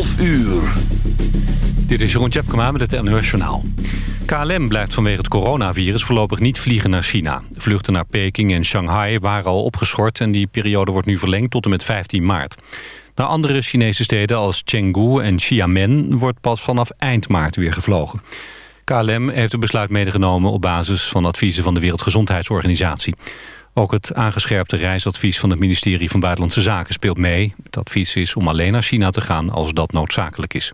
12 uur. Dit is Jeroen Tjepkema met het NOS. KLM blijft vanwege het coronavirus voorlopig niet vliegen naar China. Vluchten naar Peking en Shanghai waren al opgeschort... en die periode wordt nu verlengd tot en met 15 maart. Naar andere Chinese steden als Chengdu en Xiamen... wordt pas vanaf eind maart weer gevlogen. KLM heeft het besluit medegenomen op basis van adviezen van de Wereldgezondheidsorganisatie. Ook het aangescherpte reisadvies van het ministerie van Buitenlandse Zaken speelt mee. Het advies is om alleen naar China te gaan als dat noodzakelijk is.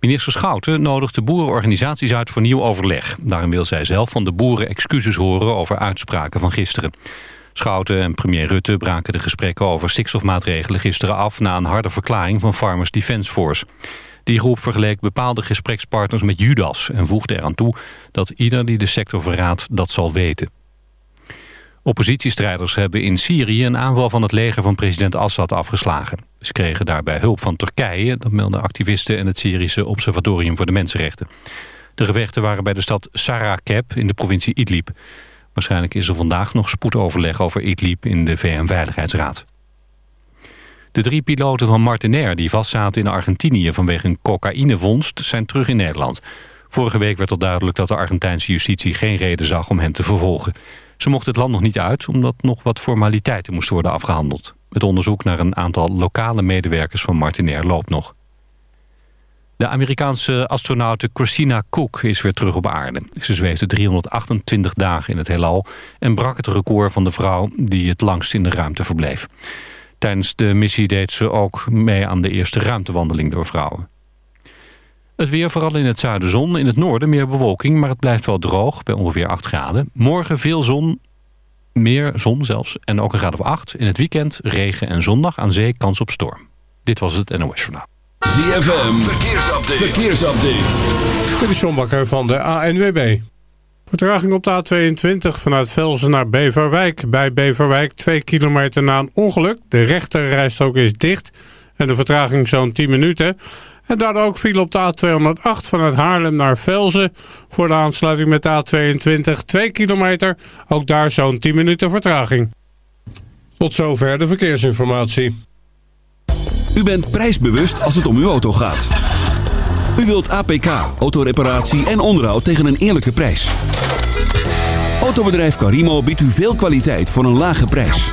Minister Schouten nodigt de boerenorganisaties uit voor nieuw overleg. Daarom wil zij zelf van de boeren excuses horen over uitspraken van gisteren. Schouten en premier Rutte braken de gesprekken over stikstofmaatregelen gisteren af... na een harde verklaring van Farmers Defence Force. Die groep vergeleek bepaalde gesprekspartners met Judas... en voegde eraan toe dat ieder die de sector verraadt dat zal weten. Oppositiestrijders hebben in Syrië een aanval van het leger van president Assad afgeslagen. Ze kregen daarbij hulp van Turkije, dat melden activisten en het Syrische Observatorium voor de Mensenrechten. De gevechten waren bij de stad Sarakeb in de provincie Idlib. Waarschijnlijk is er vandaag nog spoedoverleg over Idlib in de VN-veiligheidsraad. De drie piloten van Martinair die vastzaten in Argentinië vanwege een cocaïnevondst zijn terug in Nederland. Vorige week werd al duidelijk dat de Argentijnse justitie geen reden zag om hen te vervolgen. Ze mochten het land nog niet uit omdat nog wat formaliteiten moesten worden afgehandeld. Het onderzoek naar een aantal lokale medewerkers van Martinair loopt nog. De Amerikaanse astronaute Christina Cook is weer terug op aarde. Ze zweefde 328 dagen in het heelal en brak het record van de vrouw die het langst in de ruimte verbleef. Tijdens de missie deed ze ook mee aan de eerste ruimtewandeling door vrouwen. Het weer vooral in het zuiden zon, in het noorden meer bewolking... maar het blijft wel droog bij ongeveer 8 graden. Morgen veel zon, meer zon zelfs, en ook een graad of 8. In het weekend regen en zondag aan zee kans op storm. Dit was het NOS Journaal. ZFM, verkeersupdate. verkeersupdate. Dit is John Bakker van de ANWB. Vertraging op de A22 vanuit Velzen naar Beverwijk. Bij Beverwijk 2 kilometer na een ongeluk. De rechterrijstrook is dicht en de vertraging zo'n 10 minuten... En daardoor ook viel op de A208 vanuit Haarlem naar Velzen. Voor de aansluiting met de A22 2 kilometer. Ook daar zo'n 10 minuten vertraging. Tot zover de verkeersinformatie. U bent prijsbewust als het om uw auto gaat. U wilt APK, autoreparatie en onderhoud tegen een eerlijke prijs. Autobedrijf Carimo biedt u veel kwaliteit voor een lage prijs.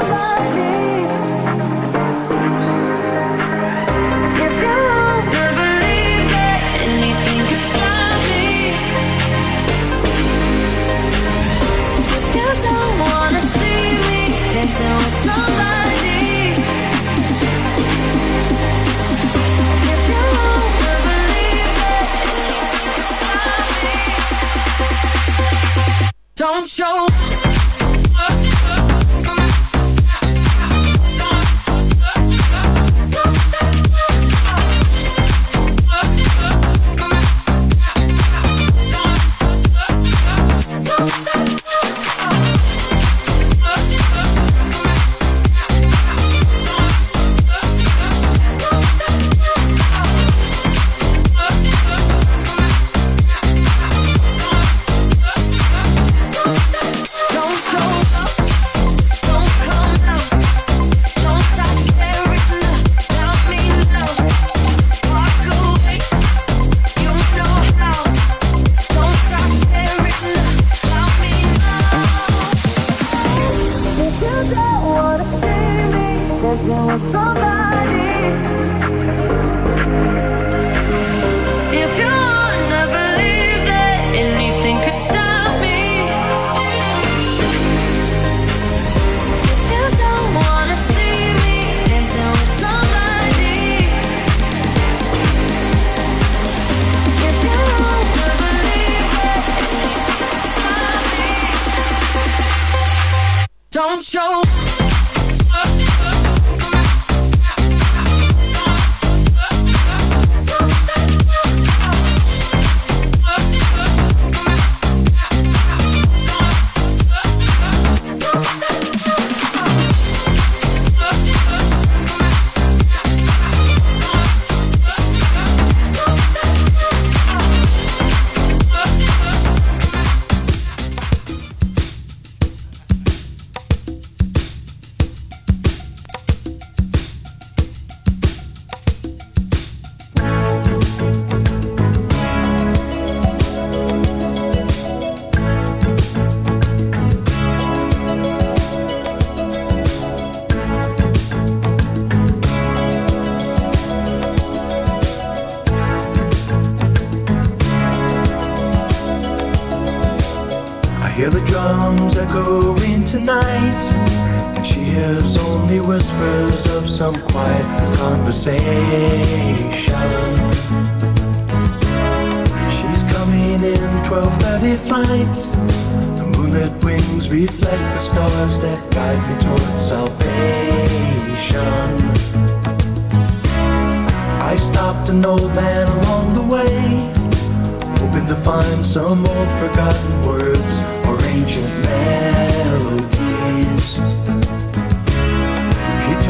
Don't show. show.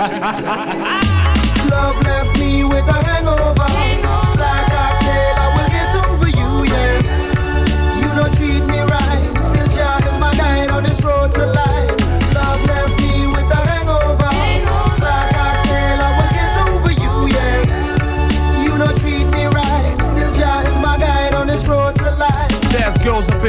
Love left me with a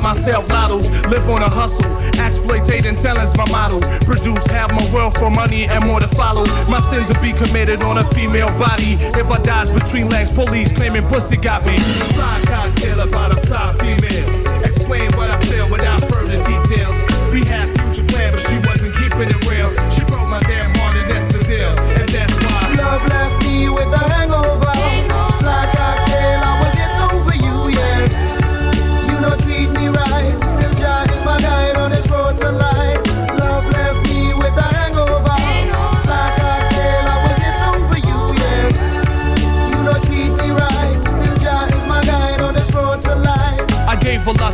by myself, lottos. Live on a hustle, exploitating talent's my model. Produce half my wealth for money and more to follow. My sins will be committed on a female body. If I dies between legs, police claiming pussy got me. Fly cocktail about a fly female. Explain what I feel without further details. We had future plans, but she wasn't keeping it real. She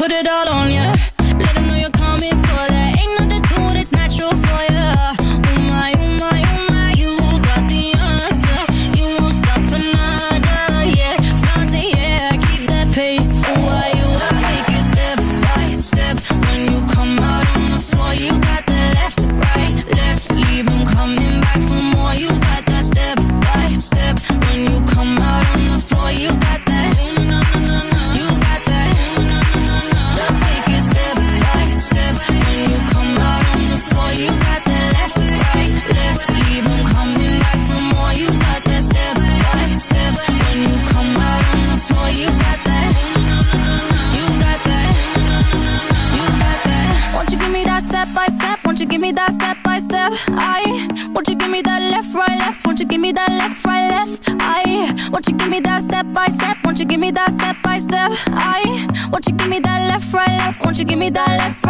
put it all on you. That a left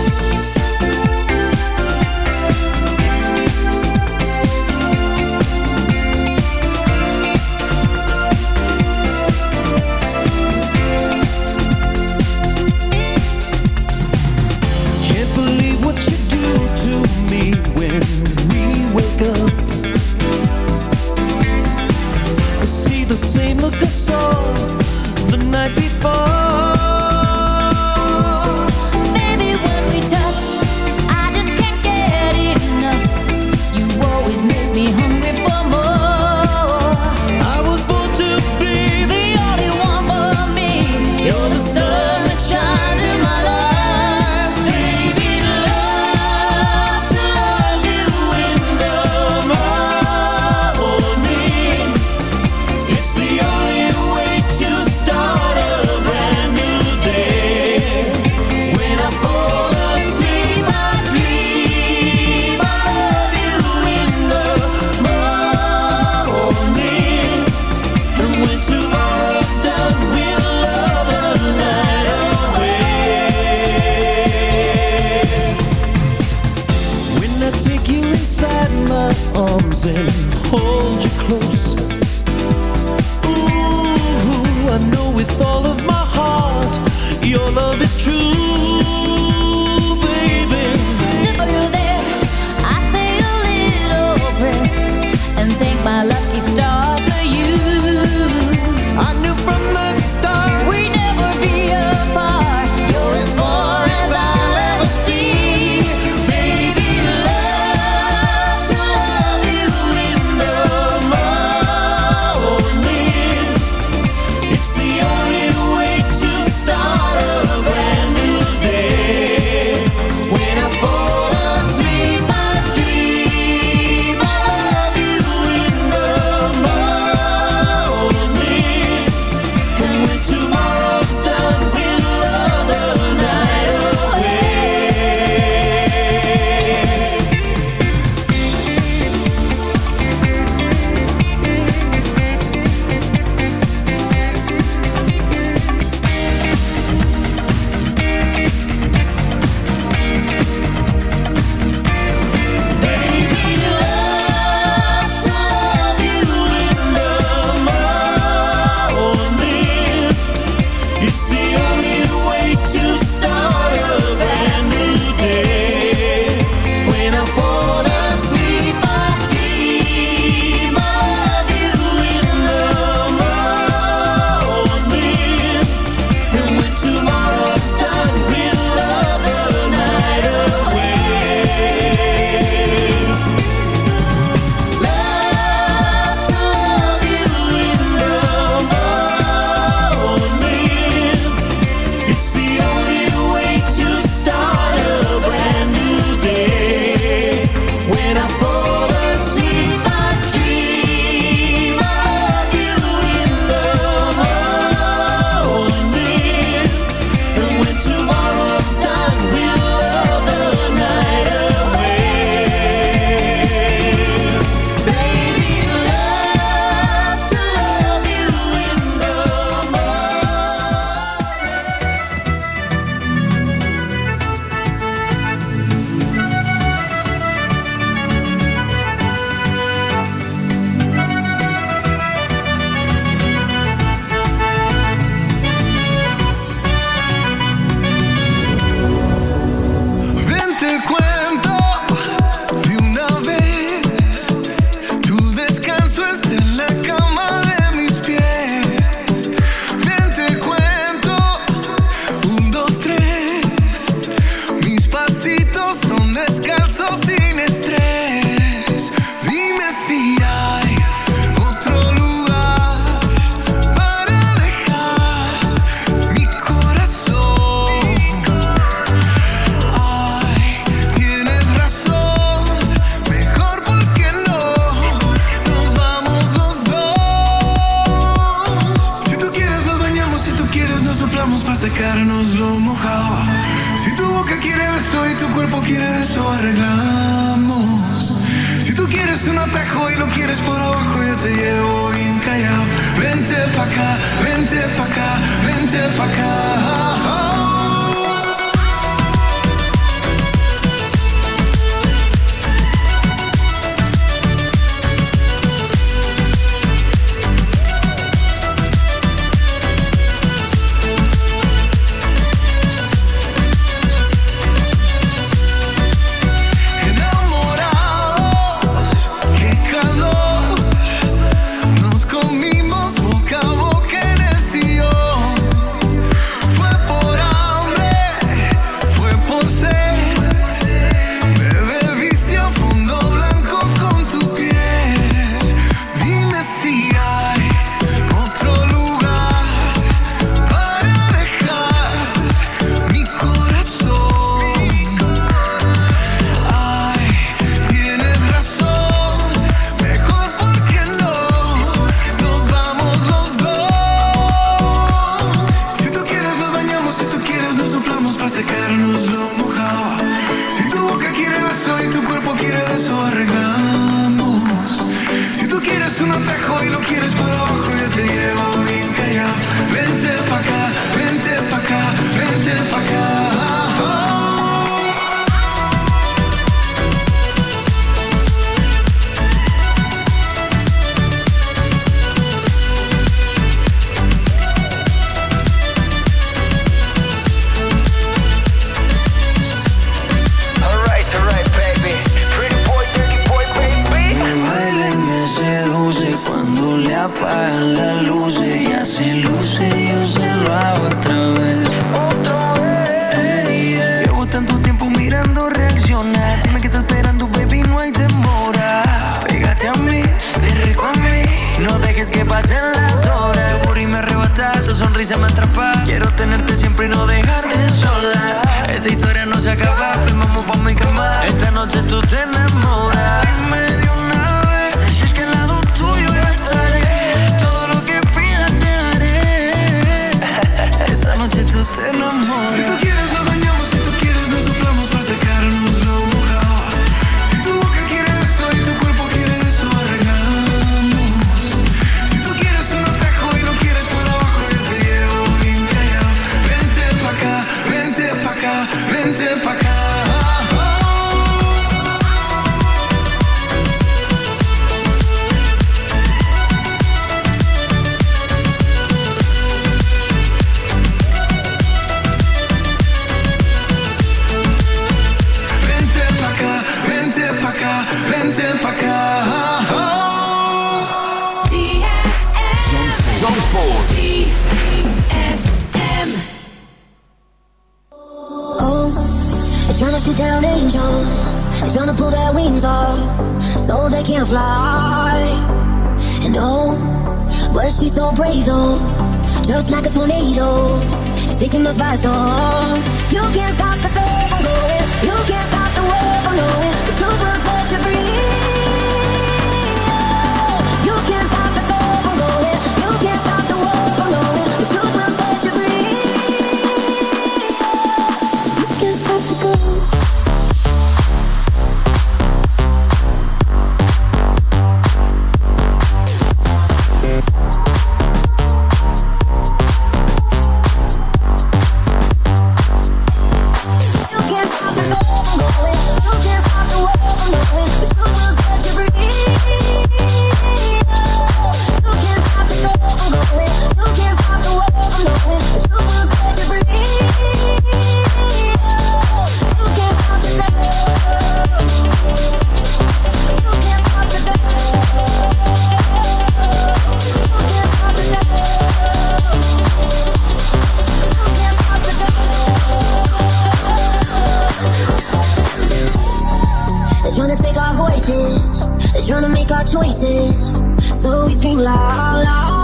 choices. So we scream loud, loud,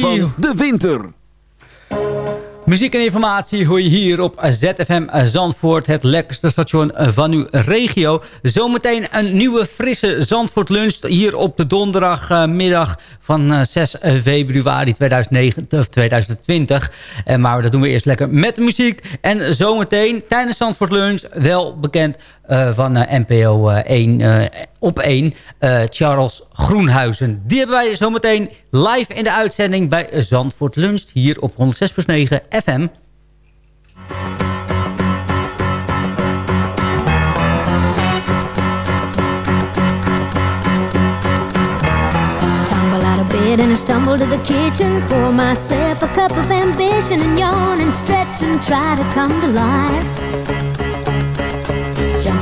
van de winter. Muziek en informatie hoor je hier op ZFM Zandvoort. Het lekkerste station van uw regio. Zometeen een nieuwe frisse Zandvoort lunch. Hier op de donderdagmiddag van eh, 6 eh, februari 2019, en Maar dat doen we eerst lekker met de muziek. En zometeen tijdens Zandvoort lunch. Wel bekend eh, van NPO 1 op 1, uh, eh, Charles Groenhuizen. Die hebben wij zometeen live in de uitzending bij Zandvoort Lunch hier op 106.9 FM. and I stumble to the kitchen Pour myself a cup of ambition And yawn and stretch and try to come to life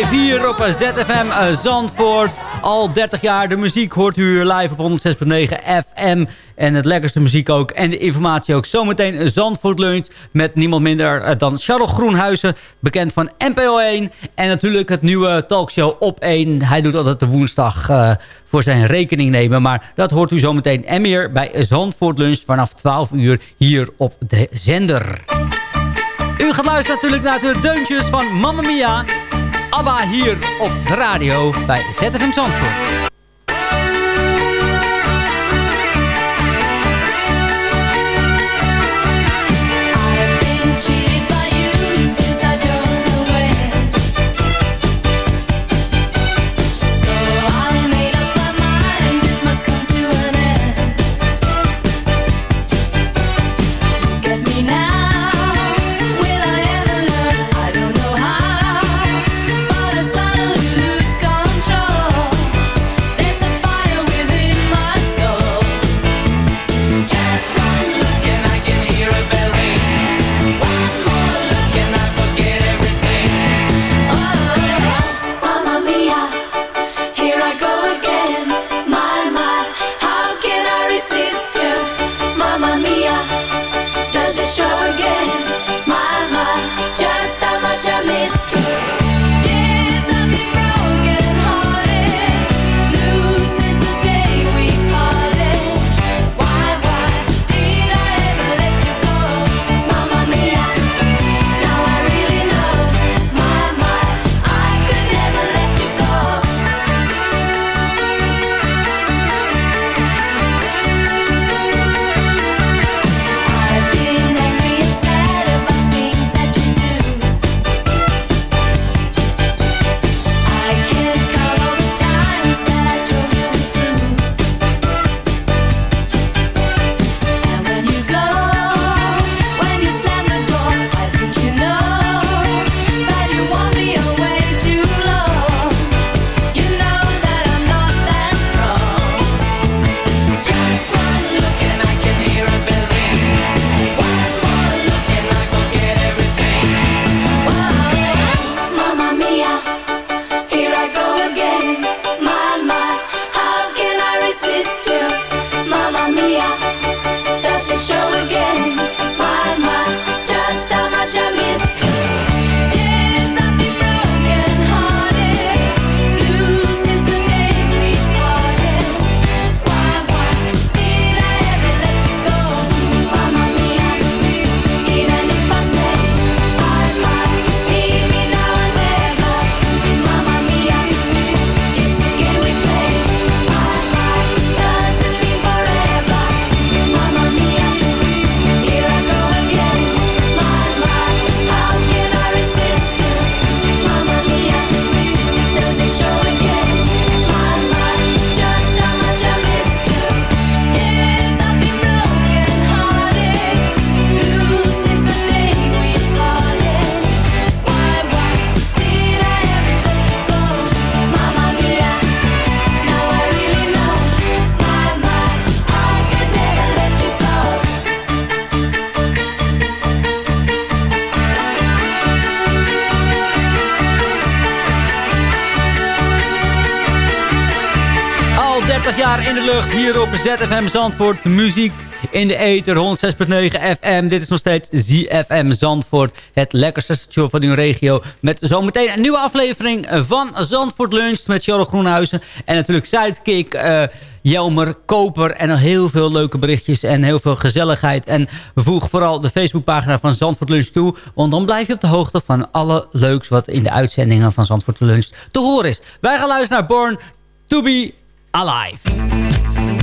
9 to 5 hier op ZFM eh, Zandvoort. Al 30 jaar de muziek hoort u live op 106.9 FM. En het lekkerste muziek ook. En de informatie ook. Zometeen Zandvoort Lunch met niemand minder eh, dan Charles Groenhuizen. Bekend van NPO 1. En natuurlijk het nieuwe talkshow op 1. Hij doet altijd de woensdag eh, voor zijn rekening nemen. Maar dat hoort u zometeen en meer bij Zandvoort Lunch vanaf 12 uur hier op de zender. U gaat luisteren natuurlijk naar de deuntjes van Mamma Mia. ABBA hier op de radio bij ZFM Zandvoort. op ZFM Zandvoort. Muziek in de ether 106.9 FM. Dit is nog steeds ZFM Zandvoort. Het lekkerste show van uw regio. Met zometeen een nieuwe aflevering van Zandvoort Lunch. Met Charlotte Groenhuizen. En natuurlijk Sidekick, eh, Jelmer, Koper. En nog heel veel leuke berichtjes. En heel veel gezelligheid. En voeg vooral de Facebookpagina van Zandvoort Lunch toe. Want dan blijf je op de hoogte van alle leuks wat in de uitzendingen van Zandvoort Lunch te horen is. Wij gaan luisteren naar Born to be Alive.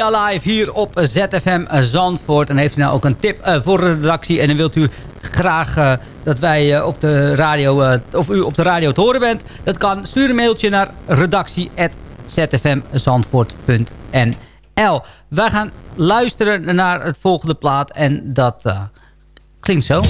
ja live hier op ZFM Zandvoort. En heeft u nou ook een tip eh, voor de redactie en dan wilt u graag eh, dat wij eh, op de radio, of u op de radio te horen bent. Dat kan. Stuur een mailtje naar redactie.zfmzandvoort.nl Wij gaan luisteren naar het volgende plaat en dat klinkt zo.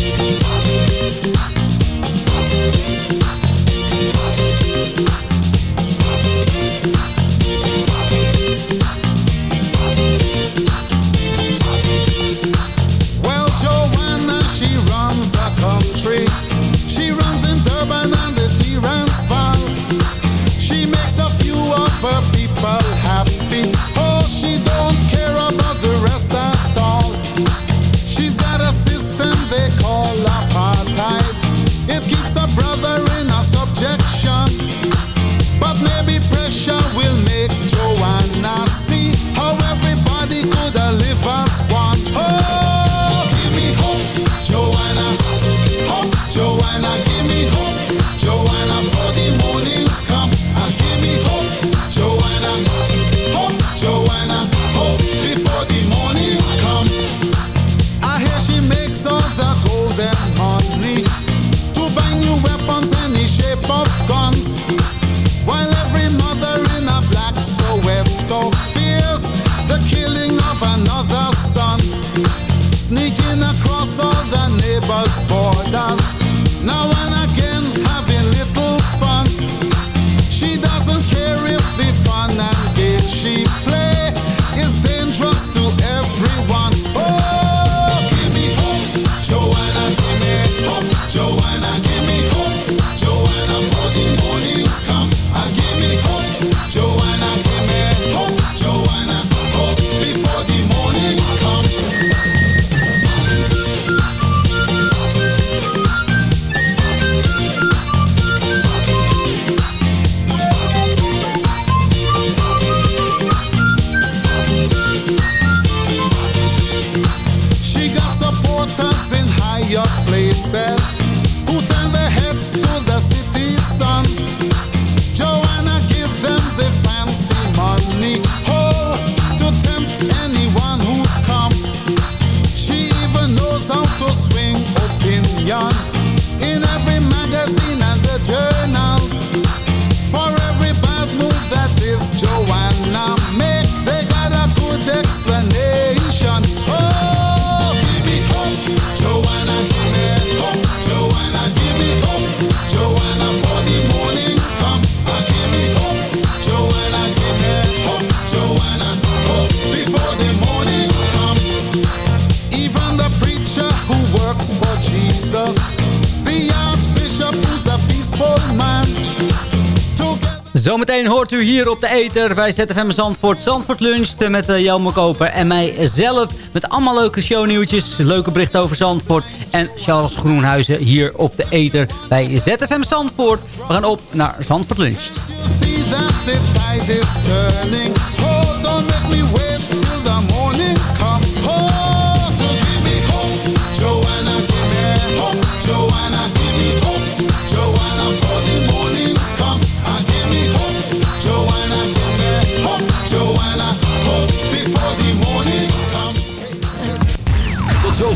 Hier op de Eter bij ZFM Zandvoort. Zandvoort luncht met uh, Jelme Koper en mijzelf. Met allemaal leuke shownieuwtjes, leuke berichten over Zandvoort. En Charles Groenhuizen hier op de Eter bij ZFM Zandvoort. We gaan op naar Zandvoort luncht.